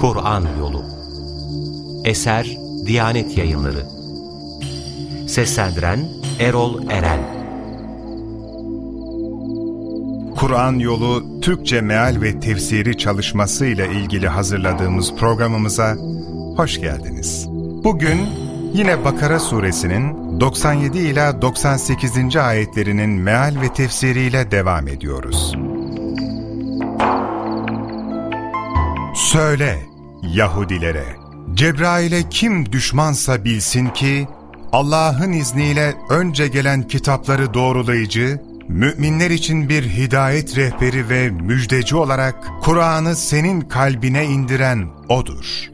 Kur'an Yolu Eser Diyanet Yayınları Seslendiren Erol Eren Kur'an Yolu Türkçe Meal ve Tefsiri çalışması ile ilgili hazırladığımız programımıza hoş geldiniz. Bugün yine Bakara suresinin 97 ila 98. ayetlerinin meal ve tefsiriyle devam ediyoruz. Söyle Yahudilere, Cebrail'e kim düşmansa bilsin ki, Allah'ın izniyle önce gelen kitapları doğrulayıcı, müminler için bir hidayet rehberi ve müjdeci olarak Kur'an'ı senin kalbine indiren O'dur.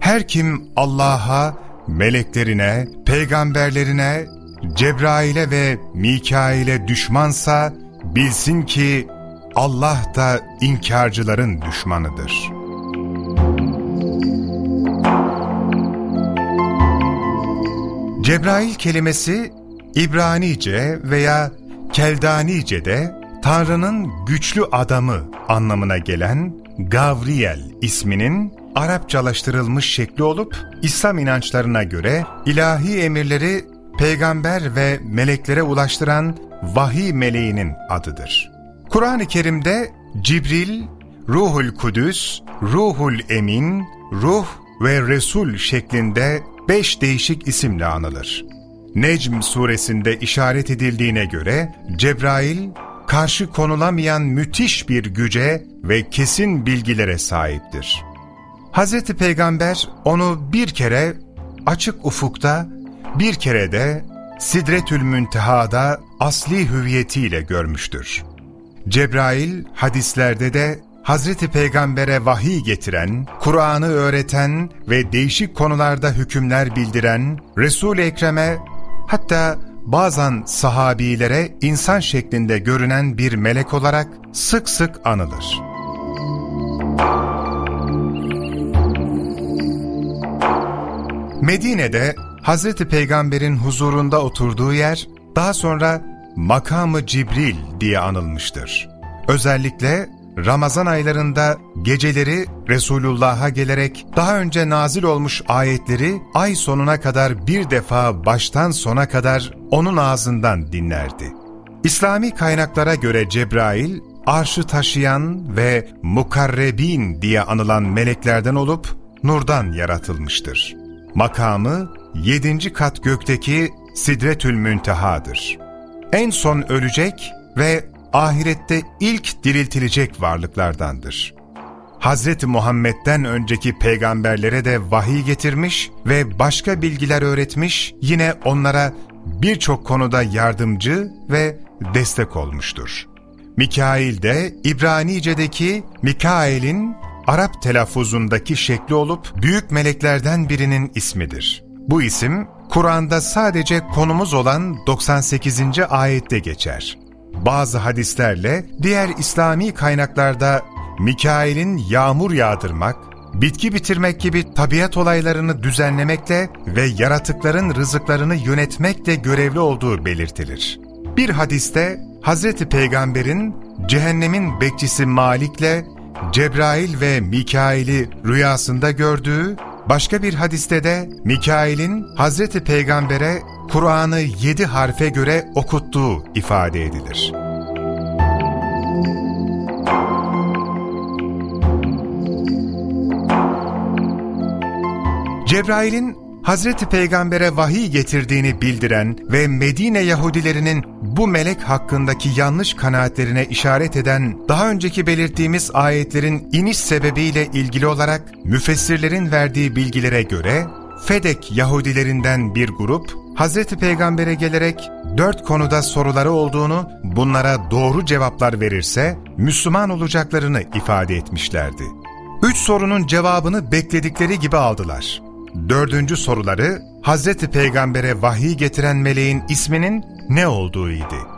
Her kim Allah'a, meleklerine, peygamberlerine, Cebrail'e ve Mikail'e düşmansa bilsin ki Allah da inkarcıların düşmanıdır.'' Cebrail kelimesi İbranice veya Keldanice'de Tanrı'nın güçlü adamı anlamına gelen Gavriel isminin Arapçalaştırılmış şekli olup İslam inançlarına göre ilahi emirleri peygamber ve meleklere ulaştıran vahiy meleğinin adıdır. Kur'an-ı Kerim'de Cibril, Ruhul Kudüs, Ruhul Emin, Ruh ve Resul şeklinde beş değişik isimle anılır. Necm suresinde işaret edildiğine göre Cebrail, karşı konulamayan müthiş bir güce ve kesin bilgilere sahiptir. Hz. Peygamber onu bir kere açık ufukta, bir kere de Sidretül Münteha'da asli hüviyetiyle görmüştür. Cebrail hadislerde de Hazreti Peygamber'e vahiy getiren, Kur'an'ı öğreten ve değişik konularda hükümler bildiren, Resul-i Ekrem'e hatta bazen sahabilere insan şeklinde görünen bir melek olarak sık sık anılır. Medine'de Hazreti Peygamber'in huzurunda oturduğu yer, daha sonra makamı Cibril diye anılmıştır. Özellikle Ramazan aylarında geceleri Resulullah'a gelerek daha önce nazil olmuş ayetleri ay sonuna kadar bir defa baştan sona kadar onun ağzından dinlerdi. İslami kaynaklara göre Cebrail, arşı taşıyan ve mukarrebin diye anılan meleklerden olup nurdan yaratılmıştır. Makamı yedinci kat gökteki Sidretül Münteha'dır. En son ölecek ve ahirette ilk diriltilecek varlıklardandır. Hz. Muhammed'den önceki peygamberlere de vahiy getirmiş ve başka bilgiler öğretmiş, yine onlara birçok konuda yardımcı ve destek olmuştur. Mikail de İbranice'deki Mikail'in Arap telaffuzundaki şekli olup büyük meleklerden birinin ismidir. Bu isim Kur'an'da sadece konumuz olan 98. ayette geçer bazı hadislerle diğer İslami kaynaklarda Mikail'in yağmur yağdırmak, bitki bitirmek gibi tabiat olaylarını düzenlemekle ve yaratıkların rızıklarını yönetmekle görevli olduğu belirtilir. Bir hadiste Hz. Peygamber'in cehennemin bekçisi Malik'le Cebrail ve Mikail'i rüyasında gördüğü, başka bir hadiste de Mikail'in Hz. Peygamber'e Kur'an'ı yedi harfe göre okuttuğu ifade edilir. Cebrail'in Hazreti Peygamber'e vahiy getirdiğini bildiren ve Medine Yahudilerinin bu melek hakkındaki yanlış kanaatlerine işaret eden daha önceki belirttiğimiz ayetlerin iniş sebebiyle ilgili olarak müfessirlerin verdiği bilgilere göre Fedek Yahudilerinden bir grup Hazreti Peygamber'e gelerek dört konuda soruları olduğunu, bunlara doğru cevaplar verirse Müslüman olacaklarını ifade etmişlerdi. Üç sorunun cevabını bekledikleri gibi aldılar. Dördüncü soruları Hazreti Peygamber'e vahiy getiren meleğin isminin ne olduğuydu.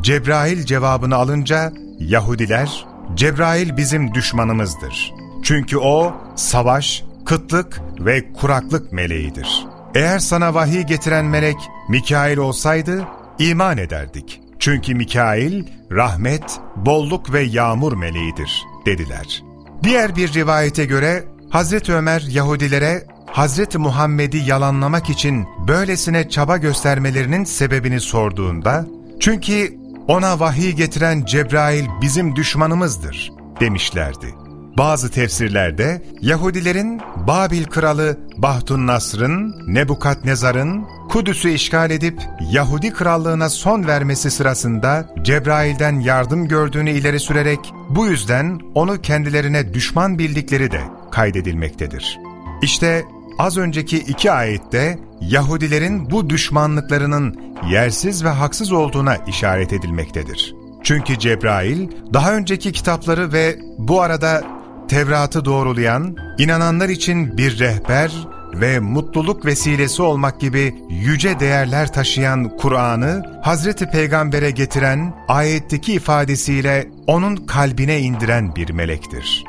Cebrail cevabını alınca Yahudiler, Cebrail bizim düşmanımızdır. Çünkü o savaş, kıtlık ve kuraklık meleğidir. Eğer sana vahiy getiren melek Mikail olsaydı iman ederdik. Çünkü Mikail rahmet, bolluk ve yağmur meleğidir dediler. Diğer bir rivayete göre Hazreti Ömer Yahudilere Hazreti Muhammed'i yalanlamak için böylesine çaba göstermelerinin sebebini sorduğunda, çünkü ona vahiy getiren Cebrail bizim düşmanımızdır demişlerdi. Bazı tefsirlerde Yahudilerin Babil kralı Bahtun Nasr'ın, Nebukadnezar'ın Kudüs'ü işgal edip Yahudi krallığına son vermesi sırasında Cebrail'den yardım gördüğünü ileri sürerek bu yüzden onu kendilerine düşman bildikleri de kaydedilmektedir. İşte az önceki iki ayette Yahudilerin bu düşmanlıklarının yersiz ve haksız olduğuna işaret edilmektedir. Çünkü Cebrail daha önceki kitapları ve bu arada Tevrat'ı doğrulayan, inananlar için bir rehber ve mutluluk vesilesi olmak gibi yüce değerler taşıyan Kur'an'ı Hazreti Peygamber'e getiren ayetteki ifadesiyle onun kalbine indiren bir melektir.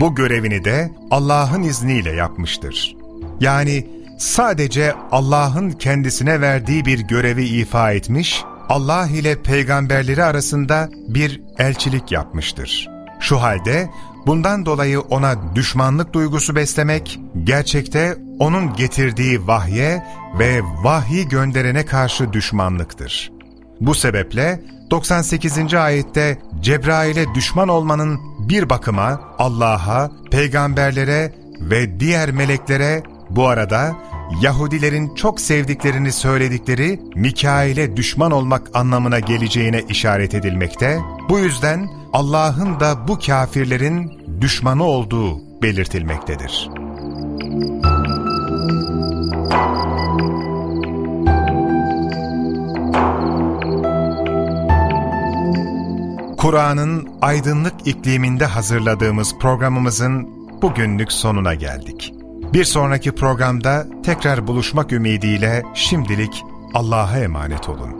Bu görevini de Allah'ın izniyle yapmıştır. Yani sadece Allah'ın kendisine verdiği bir görevi ifa etmiş, Allah ile peygamberleri arasında bir elçilik yapmıştır. Şu halde bundan dolayı ona düşmanlık duygusu beslemek, gerçekte onun getirdiği vahye ve vahyi gönderene karşı düşmanlıktır. Bu sebeple 98. ayette Cebrail'e düşman olmanın bir bakıma Allah'a, peygamberlere ve diğer meleklere bu arada Yahudilerin çok sevdiklerini söyledikleri Mikail'e düşman olmak anlamına geleceğine işaret edilmekte, bu yüzden Allah'ın da bu kafirlerin düşmanı olduğu belirtilmektedir. Kur'an'ın aydınlık ikliminde hazırladığımız programımızın bugünlük sonuna geldik. Bir sonraki programda tekrar buluşmak ümidiyle şimdilik Allah'a emanet olun.